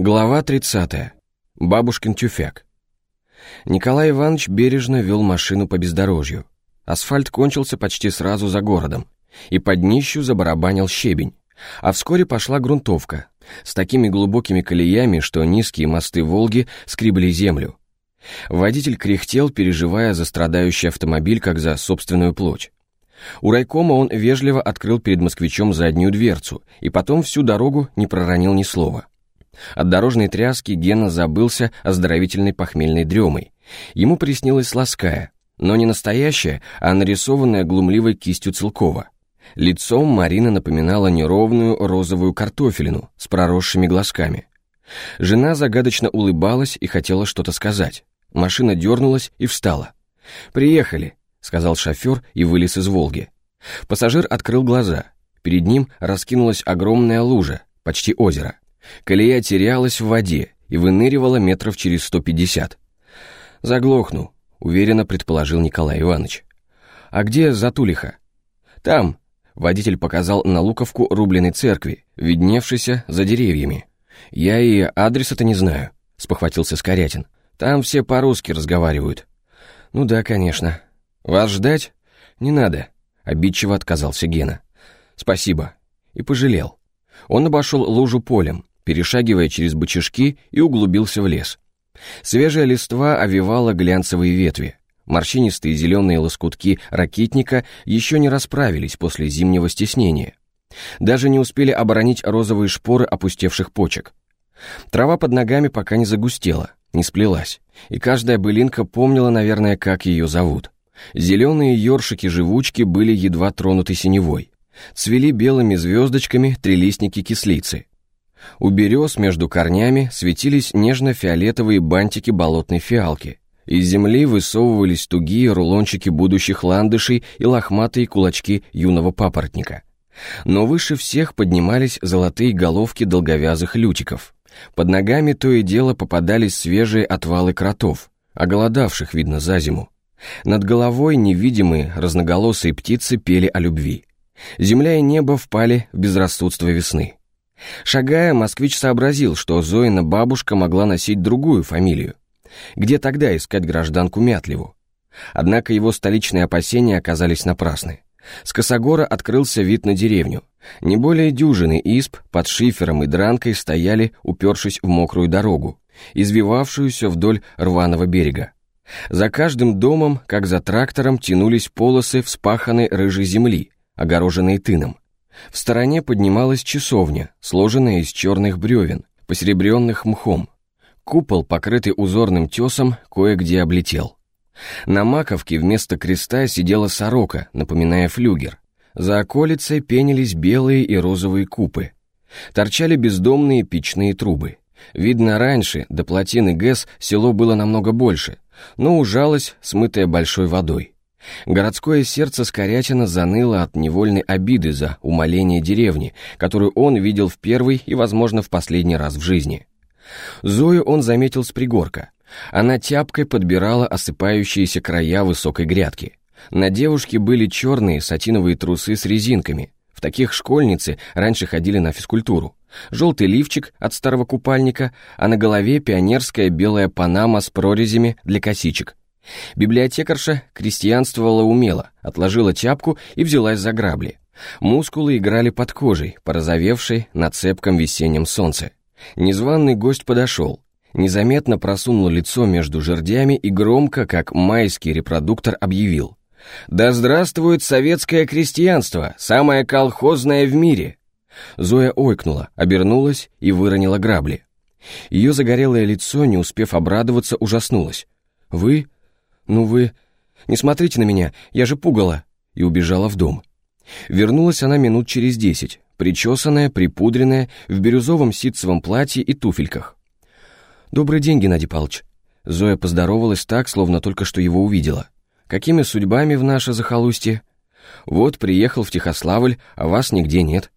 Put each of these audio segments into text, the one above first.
Глава 30. Бабушкин тюфяк. Николай Иванович бережно вел машину по бездорожью. Асфальт кончился почти сразу за городом, и под днищу забарабанил щебень. А вскоре пошла грунтовка, с такими глубокими колеями, что низкие мосты Волги скребли землю. Водитель кряхтел, переживая за страдающий автомобиль, как за собственную плоть. У райкома он вежливо открыл перед москвичом заднюю дверцу, и потом всю дорогу не проронил ни слова. От дорожной тряски Гена забылся оздоровительной похмельной дремой. Ему приснилась лаская, но не настоящая, а нарисованная глумливой кистью Целкова. Лицом Марина напоминала неровную розовую картофелину с проросшими глазками. Жена загадочно улыбалась и хотела что-то сказать. Машина дернулась и встала. «Приехали», — сказал шофер и вылез из «Волги». Пассажир открыл глаза. Перед ним раскинулась огромная лужа, почти озеро. Колея терялась в воде и выныривала метров через сто пятьдесят. «Заглохну», — уверенно предположил Николай Иванович. «А где Затулиха?» «Там», — водитель показал на луковку рубленой церкви, видневшейся за деревьями. «Я и адреса-то не знаю», — спохватился Скорятин. «Там все по-русски разговаривают». «Ну да, конечно». «Вас ждать?» «Не надо», — обидчиво отказался Гена. «Спасибо». И пожалел. Он обошел лужу полем, перешагивая через бычишки и углубился в лес. Свежая листва овивала глянцевые ветви. Морщинистые зеленые лоскутки ракитника еще не расправились после зимнего стеснения. Даже не успели оборонить розовые шпоры опустевших почек. Трава под ногами пока не загустела, не сплелась, и каждая былинка помнила, наверное, как ее зовут. Зеленые ёршики-живучки были едва тронуты синевой. Цвели белыми звездочками трелистники кислицы. У берез между корнями светились нежно-фиолетовые бантики болотной фиалки. Из земли высовывались тугие рулончики будущих ландышей и лохматые кулачки юного папоротника. Но выше всех поднимались золотые головки долговязых лютиков. Под ногами то и дело попадались свежие отвалы кротов, оголодавших, видно, за зиму. Над головой невидимые разноголосые птицы пели о любви. Земля и небо впали в безрассудство весны. Шагая, москвич сообразил, что Зоина бабушка могла носить другую фамилию. Где тогда искать гражданку Мятлеву? Однако его столичные опасения оказались напрасны. С Косогора открылся вид на деревню. Не более дюжины исп под шифером и дранкой стояли, упершись в мокрую дорогу, извивавшуюся вдоль рваного берега. За каждым домом, как за трактором, тянулись полосы вспаханной рыжей земли, огороженные тыном. В стороне поднималась часовня, сложенная из черных бревен, посеребренных мхом. Купол, покрытый узорным тесом, кое-где облетел. На маковке вместо креста сидела сорока, напоминая флюгер. За околицей пенились белые и розовые купы. Торчали бездомные печные трубы. Видно, раньше, до плотины ГЭС, село было намного больше, но ужалось, смытое большой водой. Городское сердце Скорятина заныло от невольной обиды за умоление деревни, которую он видел в первый и, возможно, в последний раз в жизни. Зою он заметил с пригорка. Она тяпкой подбирала осыпающиеся края высокой грядки. На девушке были черные сатиновые трусы с резинками. В таких школьницы раньше ходили на физкультуру. Желтый лифчик от старого купальника, а на голове пионерская белая панама с прорезями для косичек. Библиотекарша крестьянствовала умело, отложила чапку и взялась за грабли. Мускулы играли под кожей, порозовевшей на цепком весеннем солнце. Незваный гость подошел, незаметно просунул лицо между жердями и громко, как майский репродуктор, объявил. «Да здравствует советское крестьянство, самое колхозное в мире!» Зоя ойкнула, обернулась и выронила грабли. Ее загорелое лицо, не успев обрадоваться, ужаснулось. «Вы? «Ну вы... Не смотрите на меня, я же пугала!» и убежала в дом. Вернулась она минут через десять, причесанная, припудренная, в бирюзовом ситцевом платье и туфельках. «Добрый день, Геннадий Павлович». Зоя поздоровалась так, словно только что его увидела. «Какими судьбами в наше захолустье?» «Вот, приехал в Тихославль, а вас нигде нет».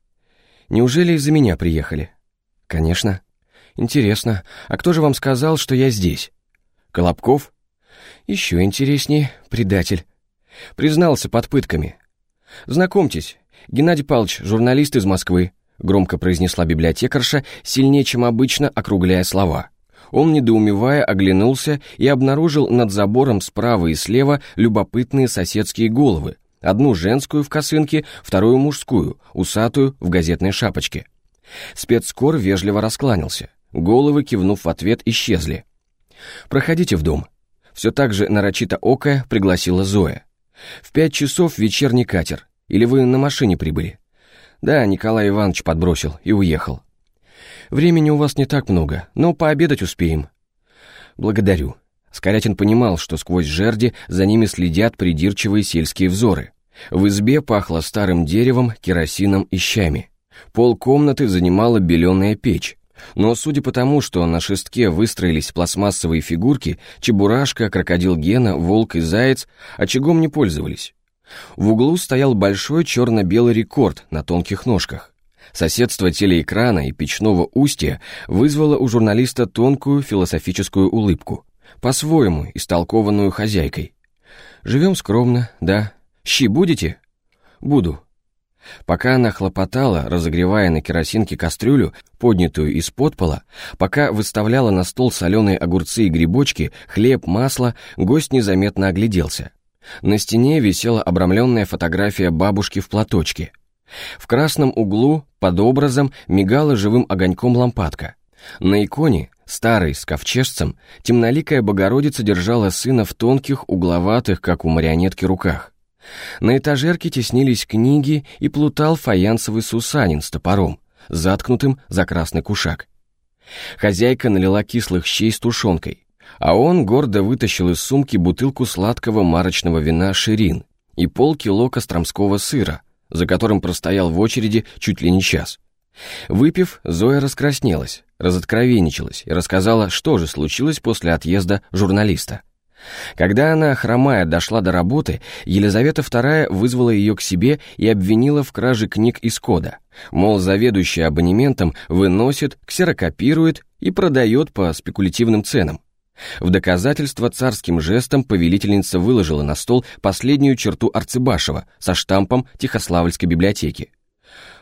«Неужели из-за меня приехали?» «Конечно». «Интересно, а кто же вам сказал, что я здесь?» «Колобков?» Еще интереснее, предатель. Признался под пытками. Знакомьтесь, Геннадий Павлович, журналист из Москвы. громко произнесла библиотекарша, сильнее, чем обычно, округляя слова. Он, недоумевая, оглянулся и обнаружил над забором справа и слева любопытные соседские головы. Одну женскую в косынке, вторую мужскую, усатую в газетной шапочке. Спецкор вежливо раскланялся. Головы, кивнув в ответ, исчезли. «Проходите в дом». Все так же нарочито окая пригласила Зоя. «В пять часов вечерний катер. Или вы на машине прибыли?» «Да, Николай Иванович подбросил и уехал». «Времени у вас не так много, но пообедать успеем». «Благодарю». Скорятин понимал, что сквозь жерди за ними следят придирчивые сельские взоры. В избе пахло старым деревом, керосином и щами. Пол комнаты занимала беленая печь. Но судя по тому, что на шестке выстроились пластмассовые фигурки, чебурашка, крокодил Гена, волк и заяц очагом не пользовались. В углу стоял большой черно-белый рекорд на тонких ножках. Соседство телеэкрана и печного устья вызвало у журналиста тонкую философическую улыбку, по-своему истолкованную хозяйкой. «Живем скромно, да. Щи будете?» «Буду», Пока она хлопотала, разогревая на керосинке кастрюлю, поднятую из-под пола, пока выставляла на стол соленые огурцы и грибочки, хлеб, масло, гость незаметно огляделся. На стене висела обрамленная фотография бабушки в платочке. В красном углу, под образом, мигала живым огоньком лампадка. На иконе, старой, с ковчежцем, темноликая Богородица держала сына в тонких, угловатых, как у марионетки, руках. На этажерке теснились книги и плутал фаянсовый сусанин с топором, заткнутым за красный кушак. Хозяйка налила кислых щей с тушенкой, а он гордо вытащил из сумки бутылку сладкого марочного вина «Ширин» и полкило костромского сыра, за которым простоял в очереди чуть ли не час. Выпив, Зоя раскраснелась, разоткровенничалась и рассказала, что же случилось после отъезда журналиста. Когда она, хромая, дошла до работы, Елизавета II вызвала ее к себе и обвинила в краже книг из кода. Мол, заведующий абонементом выносит, ксерокопирует и продает по спекулятивным ценам. В доказательство царским жестом повелительница выложила на стол последнюю черту Арцебашева со штампом Тихославльской библиотеки.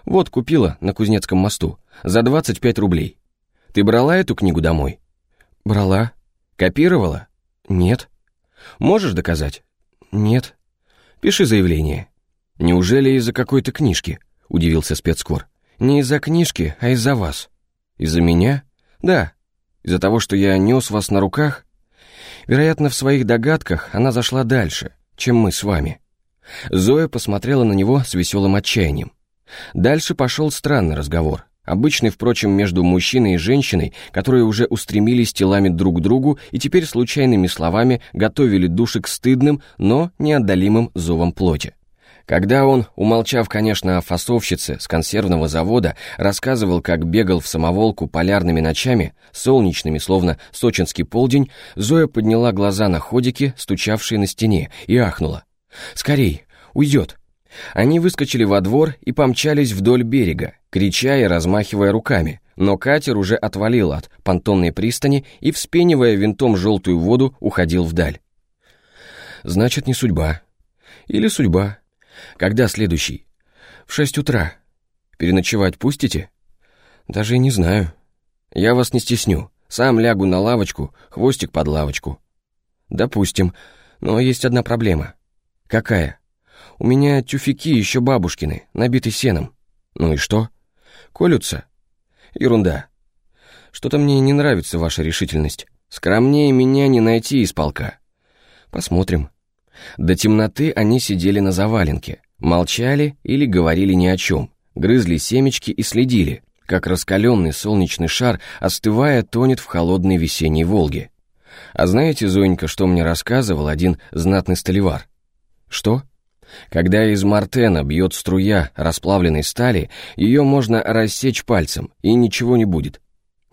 Вот купила на Кузнецком мосту за 25 рублей. Ты брала эту книгу домой? Брала. Копировала? «Нет». «Можешь доказать?» «Нет». «Пиши заявление». «Неужели из-за какой-то книжки?» — удивился спецкор. «Не из-за книжки, а из-за вас». «Из-за меня?» «Да. Из-за того, что я нес вас на руках?» Вероятно, в своих догадках она зашла дальше, чем мы с вами. Зоя посмотрела на него с веселым отчаянием. Дальше пошел странный разговор. Обычный, впрочем, между мужчиной и женщиной, которые уже устремились телами друг к другу и теперь случайными словами готовили души к стыдным, но неотдалимым зовам плоти. Когда он, умолчав, конечно, о фасовщице с консервного завода, рассказывал, как бегал в самоволку полярными ночами, солнечными, словно сочинский полдень, Зоя подняла глаза на ходики, стучавшие на стене, и ахнула. «Скорей! Уйдет!» Они выскочили во двор и помчались вдоль берега, крича и размахивая руками, но катер уже отвалил от понтонной пристани и, вспенивая винтом желтую воду, уходил вдаль. «Значит, не судьба. Или судьба. Когда следующий?» «В шесть утра. Переночевать пустите?» «Даже и не знаю. Я вас не стесню. Сам лягу на лавочку, хвостик под лавочку». «Допустим. Но есть одна проблема». «Какая?» У меня тюфяки еще бабушкины, набиты сеном. Ну и что? Колются? Ерунда. Что-то мне не нравится ваша решительность. Скромнее меня не найти из полка. Посмотрим. До темноты они сидели на заваленке, молчали или говорили ни о чем, грызли семечки и следили, как раскаленный солнечный шар, остывая, тонет в холодной весенней Волге. А знаете, Зонька, что мне рассказывал один знатный столевар? Что? Когда из мартена бьет струя расплавленной стали, ее можно рассечь пальцем, и ничего не будет.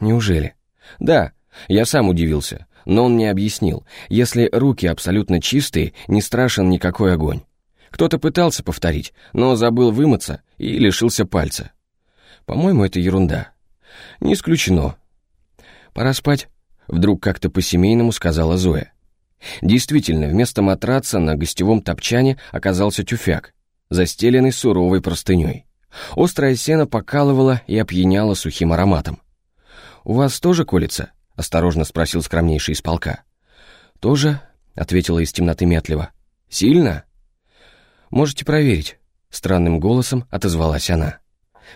Неужели? Да, я сам удивился, но он мне объяснил, если руки абсолютно чистые, не страшен никакой огонь. Кто-то пытался повторить, но забыл вымыться и лишился пальца. По-моему, это ерунда. Не исключено. Пора спать, вдруг как-то по-семейному сказала Зоя. Действительно, вместо матраца на гостевом топчане оказался тюфяк, застеленный суровой простыней. Острое сено покалывало и опьяняло сухим ароматом. «У вас тоже колется?» — осторожно спросил скромнейший из полка. «Тоже?» — ответила из темноты метливо. «Сильно?» «Можете проверить», — странным голосом отозвалась она.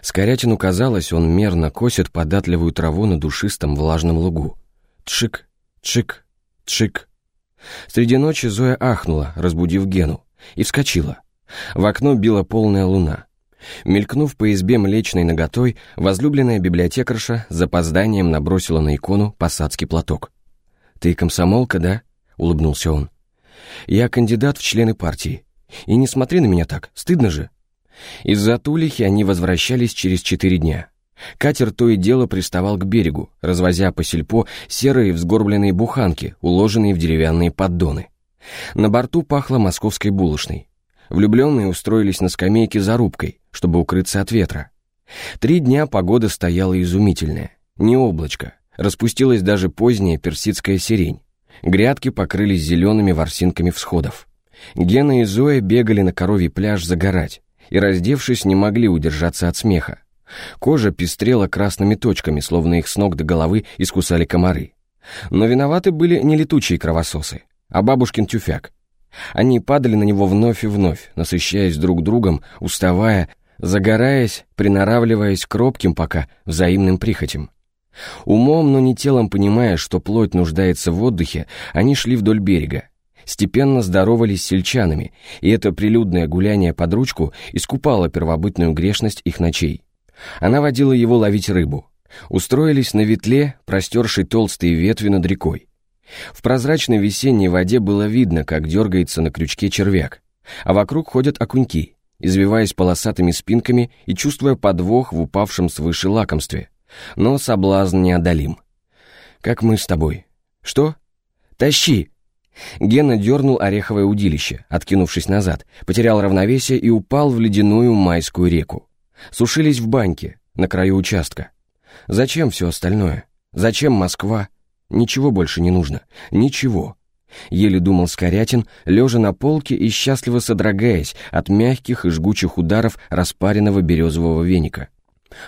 Скорятину казалось, он мерно косит податливую траву на душистом влажном лугу. Тшик, тшик, тшик. Среди ночи Зоя ахнула, разбудив Гену, и вскочила. В окно била полная луна. Мелькнув по избе млечной ноготой, возлюбленная библиотекарша с запозданием набросила на икону посадский платок. «Ты комсомолка, да?» — улыбнулся он. «Я кандидат в члены партии. И не смотри на меня так, стыдно же». Из-за Тулихи они возвращались через четыре дня. Катер то и дело приставал к берегу, развозя по сельпо серые взгорбленные буханки, уложенные в деревянные поддоны. На борту пахло московской булочной. Влюбленные устроились на скамейке за рубкой, чтобы укрыться от ветра. Три дня погода стояла изумительная. Не облачко. Распустилась даже поздняя персидская сирень. Грядки покрылись зелеными ворсинками всходов. Гена и Зоя бегали на коровий пляж загорать и, раздевшись, не могли удержаться от смеха. Кожа пестрела красными точками, словно их с ног до головы искусали комары. Но виноваты были не летучие кровососы, а бабушкин тюфяк. Они падали на него вновь и вновь, насыщаясь друг другом, уставая, загораясь, приноравливаясь к робким пока взаимным прихотям. Умом, но не телом понимая, что плоть нуждается в отдыхе, они шли вдоль берега. Степенно здоровались с сельчанами, и это прилюдное гуляние под ручку искупало первобытную грешность их ночей. Она водила его ловить рыбу. Устроились на ветле, простершей толстые ветви над рекой. В прозрачной весенней воде было видно, как дергается на крючке червяк, а вокруг ходят окуньки, извиваясь полосатыми спинками и чувствуя подвох в упавшем свыше лакомстве. Но соблазн неодолим. «Как мы с тобой?» «Что?» «Тащи!» Гена дернул ореховое удилище, откинувшись назад, потерял равновесие и упал в ледяную майскую реку. Сушились в баньке, на краю участка. Зачем все остальное? Зачем Москва? Ничего больше не нужно. Ничего. Еле думал Скорятин, лежа на полке и счастливо содрогаясь от мягких и жгучих ударов распаренного березового веника.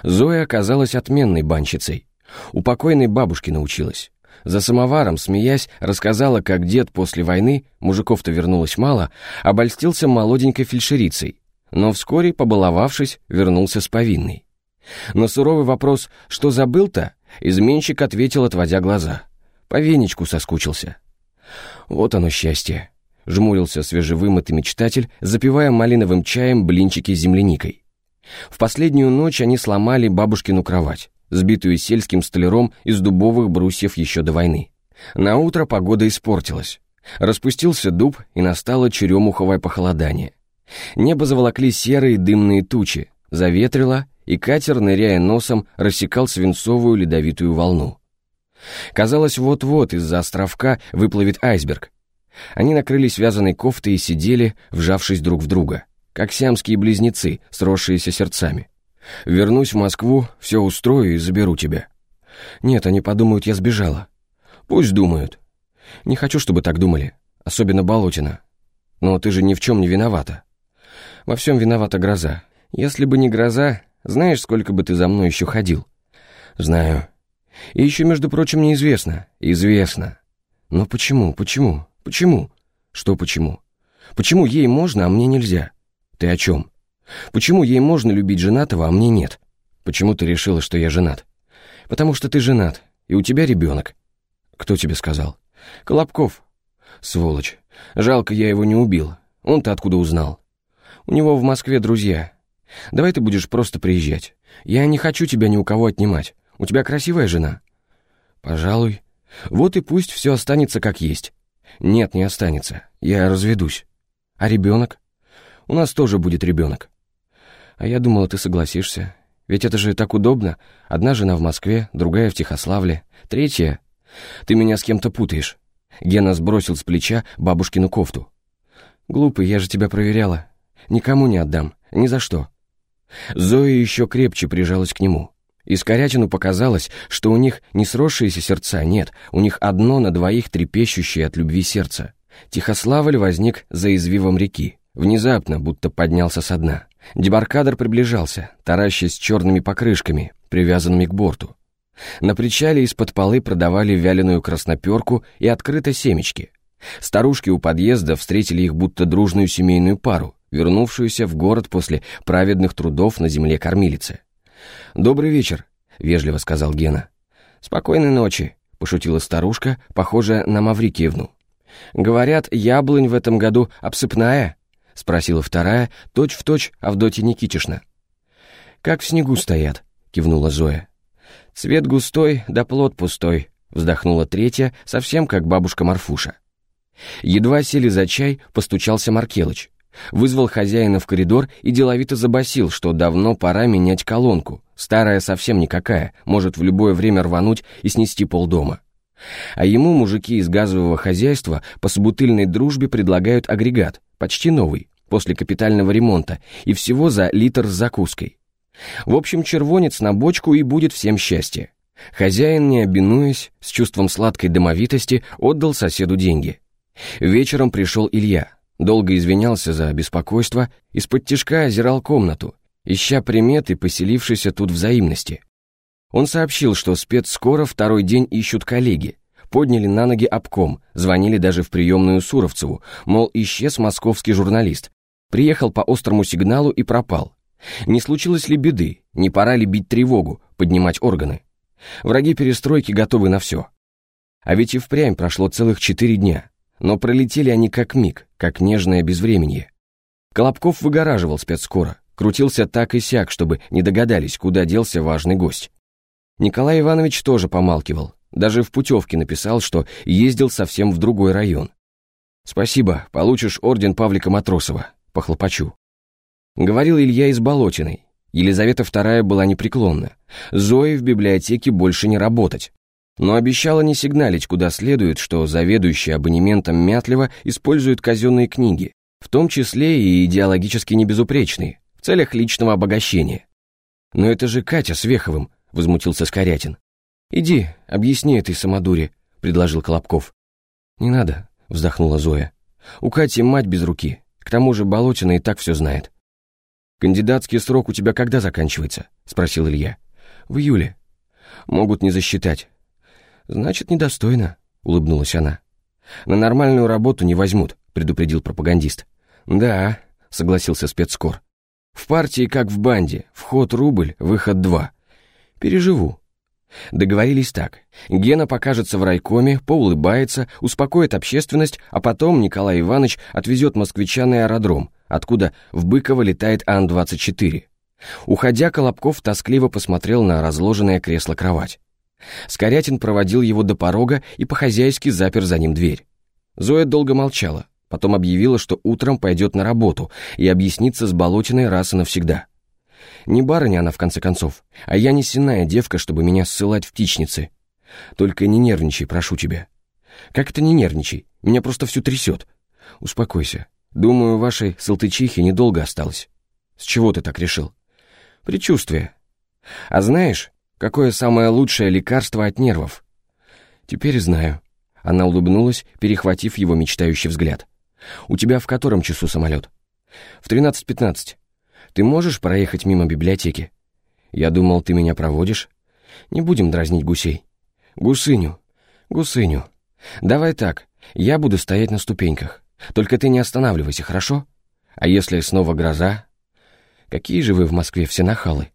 Зоя оказалась отменной банщицей. У покойной бабушки научилась. За самоваром, смеясь, рассказала, как дед после войны, мужиков-то вернулось мало, обольстился молоденькой фельдшерицей, но вскоре, побаловавшись, вернулся с повинной. На суровый вопрос «что забыл-то?» изменщик ответил, отводя глаза – по венечку соскучился. Вот оно счастье. Жмурился свежевымытый мечтатель, запивая малиновым чаем блинчики с земляникой. В последнюю ночь они сломали бабушкину кровать, сбитую сельским столяром из дубовых брусьев еще до войны. На утро погода испортилась. Распустился дуб, и настало черемуховое похолодание. Небо заволокли серые дымные тучи, заветрило, и катер, ныряя носом, рассекал свинцовую ледовитую волну. Казалось, вот-вот из-за островка выплывет айсберг. Они накрылись вязаной кофтой и сидели, вжавшись друг в друга, как сиамские близнецы, сросшиеся сердцами. «Вернусь в Москву, все устрою и заберу тебя». «Нет, они подумают, я сбежала». «Пусть думают». «Не хочу, чтобы так думали, особенно Болотина. Но ты же ни в чем не виновата». «Во всем виновата гроза. Если бы не гроза, знаешь, сколько бы ты за мной еще ходил?» «Знаю. И еще, между прочим, неизвестно. Известно. Но почему, почему, почему? Что почему? Почему ей можно, а мне нельзя? Ты о чем? Почему ей можно любить женатого, а мне нет? Почему ты решила, что я женат? Потому что ты женат, и у тебя ребенок. Кто тебе сказал? Колобков. Сволочь. Жалко, я его не убил. Он-то откуда узнал? У него в Москве друзья. Давай ты будешь просто приезжать. Я не хочу тебя ни у кого отнимать. У тебя красивая жена?» «Пожалуй. Вот и пусть все останется как есть». «Нет, не останется. Я разведусь». «А ребенок?» «У нас тоже будет ребенок». «А я думала, ты согласишься. Ведь это же так удобно. Одна жена в Москве, другая в Тихославле, третья... Ты меня с кем-то путаешь». Гена сбросил с плеча бабушкину кофту. «Глупый, я же тебя проверяла. Никому не отдам. Ни за что». Зоя еще крепче прижалась к нему. И Скорятину показалось, что у них не сросшиеся сердца, нет, у них одно на двоих трепещущее от любви сердце. Тихославль возник за извивом реки, внезапно, будто поднялся со дна. Дебаркадер приближался, таращась черными покрышками, привязанными к борту. На причале из-под полы продавали вяленую красноперку и открыто семечки. Старушки у подъезда встретили их будто дружную семейную пару, вернувшуюся в город после праведных трудов на земле кормилицы. «Добрый вечер», — вежливо сказал Гена. «Спокойной ночи», — пошутила старушка, похожая на Маврикиевну. «Говорят, яблонь в этом году обсыпная», — спросила вторая, точь-в-точь Авдотья Никитишна. «Как в снегу стоят», — кивнула Зоя. «Цвет густой, да плод пустой», — вздохнула третья, совсем как бабушка Марфуша. Едва сели за чай, постучался Маркелыч. Вызвал хозяина в коридор и деловито забасил, что давно пора менять колонку. Старая совсем никакая, может в любое время рвануть и снести полдома. А ему мужики из газового хозяйства по собутыльной дружбе предлагают агрегат, почти новый, после капитального ремонта, и всего за литр с закуской. В общем, червонец на бочку и будет всем счастье. Хозяин, не обинуясь, с чувством сладкой домовитости, отдал соседу деньги. Вечером пришел Илья, долго извинялся за беспокойство, из-под тишка озирал комнату, ища приметы, поселившейся тут взаимности. Он сообщил, что спецскоро второй день ищут коллеги, подняли на ноги обком, звонили даже в приемную Суровцеву, мол, исчез московский журналист, приехал по острому сигналу и пропал. Не случилось ли беды, не пора ли бить тревогу, поднимать органы? Враги перестройки готовы на все. А ведь и впрямь прошло целых четыре дня, но пролетели они как миг, как нежное безвременье. Колобков выгораживал спецскоро, крутился так и сяк, чтобы не догадались, куда делся важный гость. Николай Иванович тоже помалкивал, даже в путевке написал, что ездил совсем в другой район. «Спасибо, получишь орден Павлика Матросова, похлопочу». Говорил Илья из Болотиной. Елизавета II была непреклонна. Зои в библиотеке больше не работать но обещала не сигналить куда следует, что заведующий абонементом Мятлева использует казенные книги, в том числе и идеологически небезупречные, в целях личного обогащения. «Но это же Катя с Веховым», — возмутился Скорятин. «Иди, объясни этой самодуре», — предложил Колобков. «Не надо», — вздохнула Зоя. «У Кати мать без руки, к тому же Болотина и так все знает». «Кандидатский срок у тебя когда заканчивается?» — спросил Илья. «В июле». «Могут не засчитать. «Значит, недостойно», — улыбнулась она. «На нормальную работу не возьмут», — предупредил пропагандист. «Да», — согласился спецкор. «В партии, как в банде, вход рубль, выход два. Переживу». Договорились так. Гена покажется в райкоме, поулыбается, успокоит общественность, а потом Николай Иванович отвезет москвича на аэродром, откуда в Быково летает Ан-24. Уходя, Колобков тоскливо посмотрел на разложенное кресло-кровать. Скорятин проводил его до порога и по-хозяйски запер за ним дверь. Зоя долго молчала, потом объявила, что утром пойдет на работу и объяснится с Болотиной раз и навсегда. Не барыня она, в конце концов, а я не сенная девка, чтобы меня ссылать в птичницы. Только не нервничай, прошу тебя. Как это не нервничай? Меня просто всю трясет. Успокойся. Думаю, вашей салтычихи недолго осталось. С чего ты так решил? Предчувствие. А знаешь, Какое самое лучшее лекарство от нервов? Теперь знаю. Она улыбнулась, перехватив его мечтающий взгляд. У тебя в котором часу самолет? В 13.15. Ты можешь проехать мимо библиотеки? Я думал, ты меня проводишь. Не будем дразнить гусей. Гусыню. Гусыню. Давай так, я буду стоять на ступеньках. Только ты не останавливайся, хорошо? А если снова гроза? Какие же вы в Москве все нахалы?